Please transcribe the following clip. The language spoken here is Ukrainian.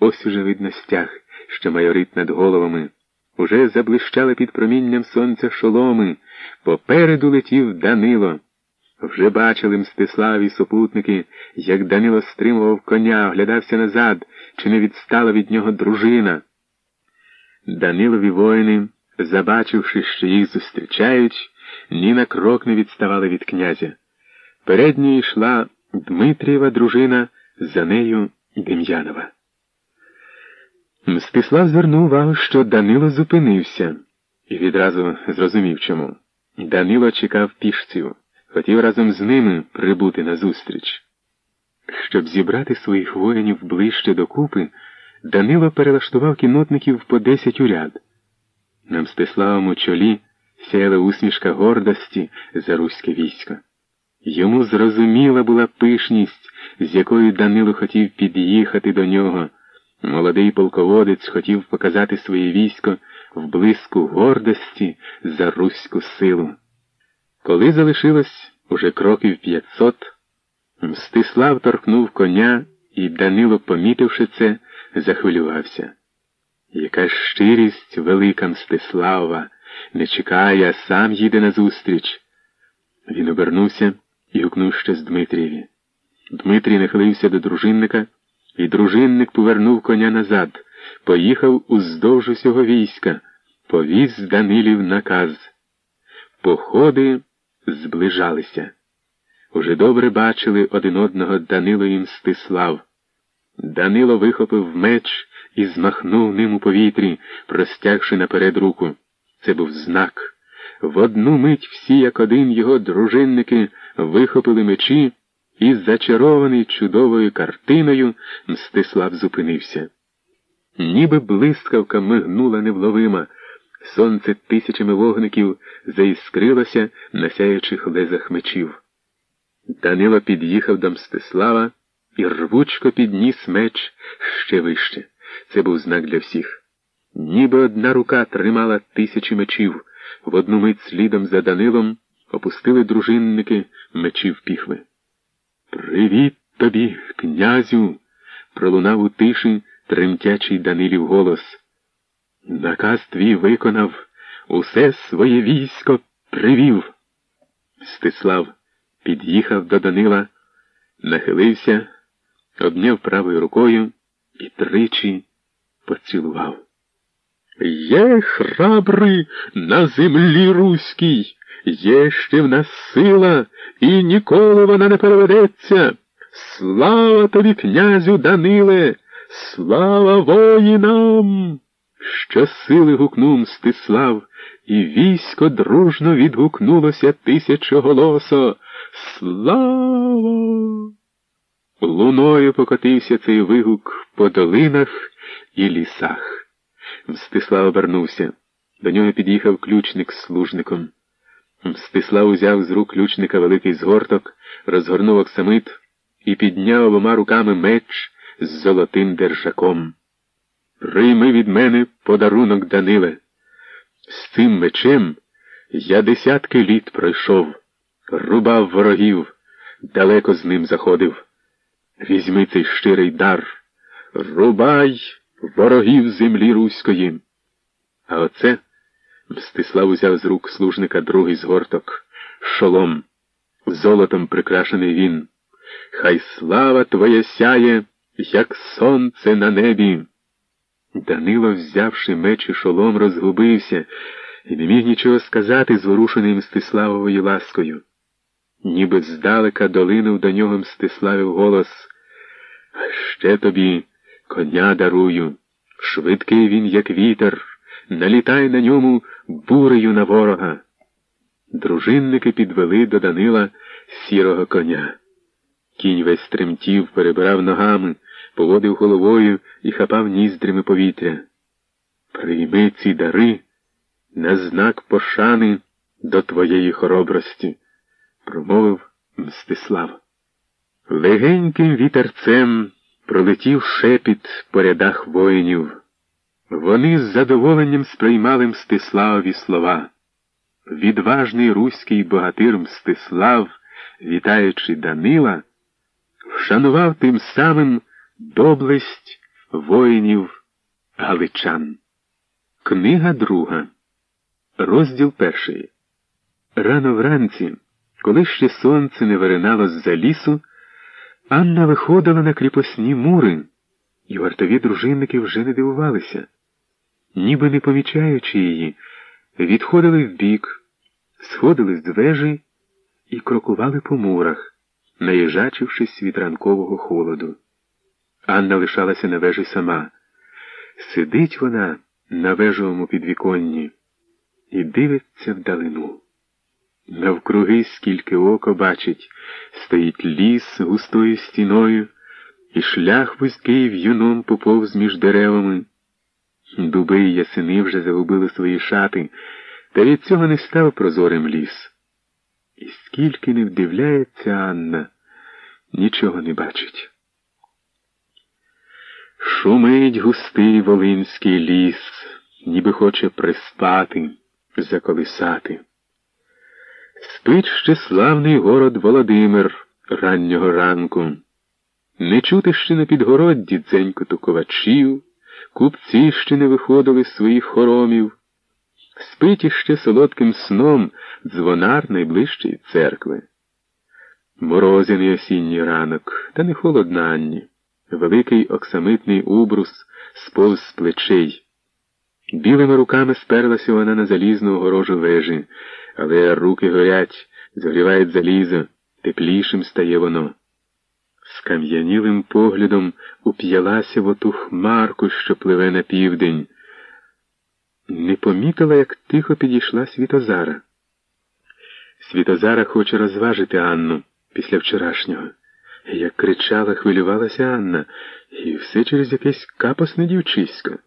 Ось уже видно стяг, що майорить над головами. Уже заблищали під промінням сонця шоломи. Попереду летів Данило. Вже бачили Мстислав і супутники, як Данило стримував коня, оглядався назад, чи не відстала від нього дружина. Данилові воїни, забачивши, що їх зустрічають, ні на крок не відставали від князя. Передньою йшла Дмитрієва дружина, за нею Дем'янова. Мстислав звернув увагу, що Данило зупинився, і відразу зрозумів чому. Данило чекав пішців, хотів разом з ними прибути на зустріч. Щоб зібрати своїх воїнів ближче докупи, Данило перелаштував кінотників по десять у ряд. На Мстиславому чолі сяяла усмішка гордості за руське військо. Йому зрозуміла була пишність, з якою Данило хотів під'їхати до нього. Молодий полководець хотів показати своє військо в блиску гордості за руську силу. Коли залишилось уже кроків п'ятсот, Мстислав торкнув коня і Данило, помітивши це, захвилювався. Яка щирість велика Мстислава не чекає, а сам їде назустріч. Він обернувся і гукнув ще з Дмитрієві. Дмитрій нахилився до дружинника, і дружинник повернув коня назад, поїхав уздовж усього війська, повіз Данилів наказ. Походи зближалися. Уже добре бачили один одного Данило і Мстислав. Данило вихопив меч і змахнув ним у повітрі, простягши наперед руку. Це був знак. В одну мить всі, як один його дружинники, вихопили мечі, і, зачарований чудовою картиною, Мстислав зупинився. Ніби блискавка мигнула невловима, сонце тисячами вогників заіскрилося на сяючих лезах мечів. Данило під'їхав до Мстислава і рвучко підніс меч ще вище. Це був знак для всіх. Ніби одна рука тримала тисячі мечів, в одну мить слідом за Данилом опустили дружинники мечів піхви. Привіт тобі, князю, пролунав у тиші тремтячий Данилів голос. Наказ твій виконав, усе своє військо привів. Стислав під'їхав до Данила, нахилився, обняв правою рукою і тричі поцілував. Є храбрий на землі руській, є ще в нас сила, і ніколи вона не переведеться. Слава тобі, князю Даниле, слава воїнам! Щосили гукнув Мстислав, і військо дружно відгукнулося тисячоголосо. Слава! Луною покотився цей вигук по долинах і лісах. Мстислав обернувся. До нього під'їхав ключник з служником. Мстислав узяв з рук ключника великий згорток, розгорнув оксамит і підняв обома руками меч з золотим держаком. Прийми від мене подарунок, Даниле. З цим мечем я десятки літ пройшов, рубав ворогів, далеко з ним заходив. Візьми цей щирий дар, рубай ворогів землі руської. А оце Мстислав узяв з рук служника другий згорток, шолом, золотом прикрашений він. Хай слава твоя сяє, як сонце на небі. Данило, взявши меч і шолом, розгубився і не міг нічого сказати, зворушений Мстиславовою ласкою. Ніби здалека долинув до нього Мстиславів голос. А ще тобі коня дарую. Швидкий він, як вітер, налітай на ньому бурею на ворога. Дружинники підвели до Данила сірого коня. Кінь весь тремтів, перебирав ногами, поводив головою і хапав ніздрями повітря. Прийми ці дари на знак пошани до твоєї хоробрості, промовив Мстислав. Легеньким вітерцем пролетів шепіт по рядах воїнів. Вони з задоволенням сприймали Мстиславові слова. Відважний руський богатир Мстислав, вітаючи Данила, вшанував тим самим доблесть воїнів галичан. Книга друга. Розділ перший. Рано вранці, коли ще сонце не виринало з-за лісу, Анна виходила на кріпосні мури, і вартові дружинники вже не дивувалися. Ніби не помічаючи її, відходили вбік, сходили з вежі і крокували по мурах, наїжачившись від ранкового холоду. Анна лишалася на вежі сама. Сидить вона на вежовому підвіконні і дивиться вдалину. Навкруги, скільки око бачить, стоїть ліс густою стіною, і шлях вузький в'юном поповз між деревами. Дуби й ясени вже загубили свої шати, та від цього не став прозорим ліс. І скільки не вдивляється Анна, нічого не бачить. Шумить густий волинський ліс, ніби хоче приспати, заколисати. Спить ще славний город Володимир раннього ранку. Не чути ще на підгородді дзенькоту ковачів, купці ще не виходили з своїх хоромів. Спить іще солодким сном дзвонар найближчої церкви. Морозяний осінній ранок, та не холодна Анні. Великий оксамитний убрус сповз з плечей. Білими руками сперлася вона на залізну огорожу вежі, але руки горять, згрівають залізо, теплішим стає воно. Скам'янілим поглядом уп'ялася в оту хмарку, що пливе на південь. Не помітила, як тихо підійшла Світозара. Світозара хоче розважити Анну після вчорашнього. Як кричала, хвилювалася Анна, і все через якесь капосне дівчисько.